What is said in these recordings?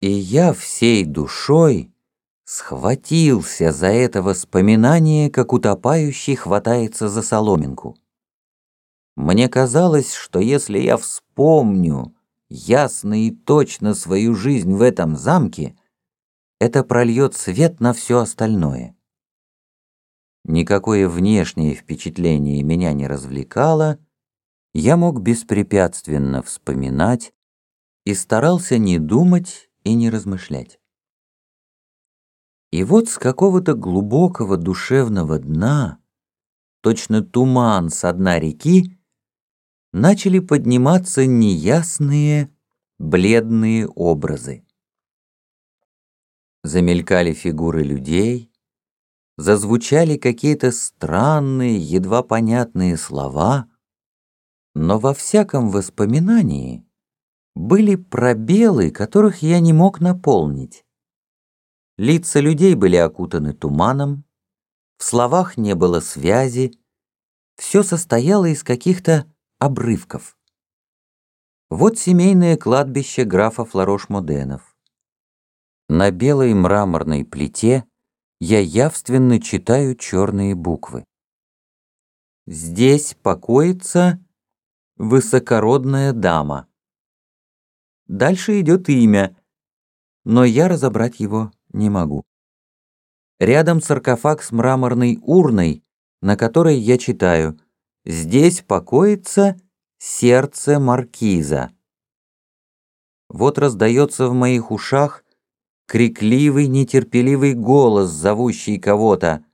И я всей душой схватился за это воспоминание, как утопающий хватается за соломинку. Мне казалось, что если я вспомню ясно и точно свою жизнь в этом замке, это прольет свет на все остальное. Никакое внешнее впечатление меня не развлекало, я мог беспрепятственно вспоминать и старался не думать и не размышлять. И вот с какого-то глубокого душевного дна, точно туман с дна реки, начали подниматься неясные, бледные образы. Замелькали фигуры людей, зазвучали какие-то странные, едва понятные слова, но во всяком воспоминании были пробелы, которых я не мог наполнить. Лица людей были окутаны туманом, в словах не было связи, все состояло из каких-то обрывков. Вот семейное кладбище графа Фларош-Моденов. На белой мраморной плите я явственно читаю черные буквы. Здесь покоится высокородная дама. Дальше идет имя, но я разобрать его не могу. Рядом саркофаг с мраморной урной, на которой я читаю «Здесь покоится сердце маркиза». Вот раздается в моих ушах крикливый, нетерпеливый голос, зовущий кого-то.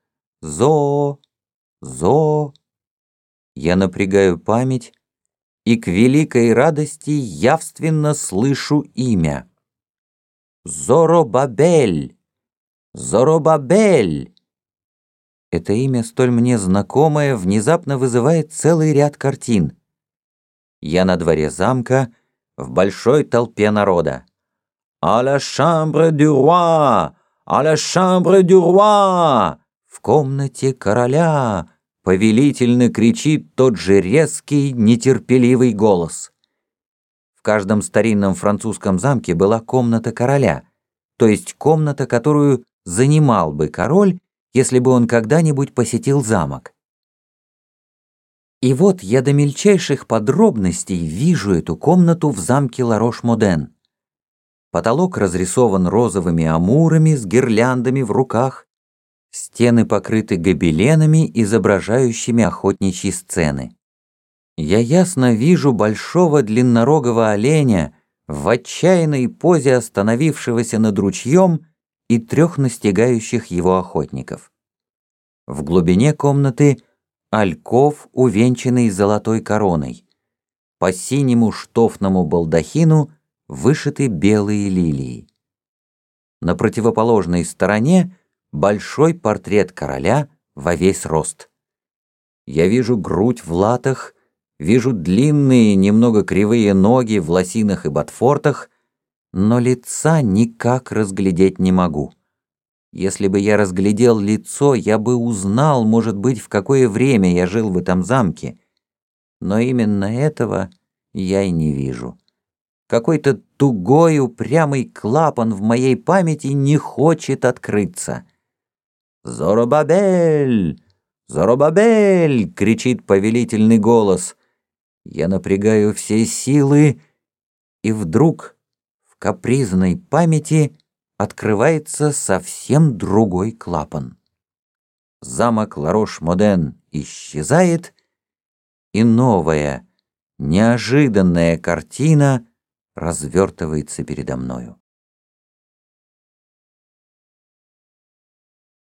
«Зо! Зо!» Я напрягаю память и к великой радости явственно слышу имя. Зоробабель! Зоробабель! Это имя, столь мне знакомое, внезапно вызывает целый ряд картин. Я на дворе замка, в большой толпе народа. «А la chambre du roi! А la chambre du roi!» В комнате короля повелительно кричит тот же резкий, нетерпеливый голос. В каждом старинном французском замке была комната короля, то есть комната, которую занимал бы король, если бы он когда-нибудь посетил замок. И вот я до мельчайших подробностей вижу эту комнату в замке Ларош-Моден. Потолок разрисован розовыми амурами с гирляндами в руках. Стены покрыты гобеленами, изображающими охотничьи сцены. Я ясно вижу большого длиннорогого оленя в отчаянной позе остановившегося над ручьем и трех настигающих его охотников. В глубине комнаты альков, увенчанный золотой короной. По синему штофному балдахину — вышиты белые лилии. На противоположной стороне большой портрет короля во весь рост. Я вижу грудь в латах, вижу длинные, немного кривые ноги в лосинах и ботфортах, но лица никак разглядеть не могу. Если бы я разглядел лицо, я бы узнал, может быть, в какое время я жил в этом замке. Но именно этого я и не вижу. Какой-то тугой упрямый клапан в моей памяти не хочет открыться. «Зоробабель! Зоробабель!» — кричит повелительный голос. Я напрягаю все силы, и вдруг в капризной памяти открывается совсем другой клапан. Замок Ларош-Моден исчезает, и новая, неожиданная картина — развертывается передо мною.